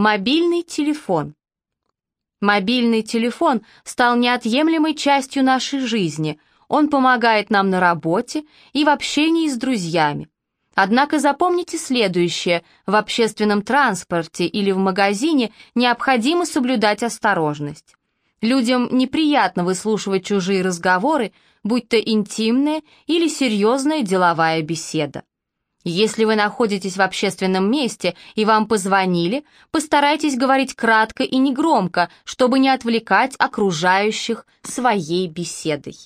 Мобильный телефон. Мобильный телефон стал неотъемлемой частью нашей жизни. Он помогает нам на работе и в общении с друзьями. Однако запомните следующее. В общественном транспорте или в магазине необходимо соблюдать осторожность. Людям неприятно выслушивать чужие разговоры, будь то интимная или серьезная деловая беседа. Если вы находитесь в общественном месте и вам позвонили, постарайтесь говорить кратко и негромко, чтобы не отвлекать окружающих своей беседой.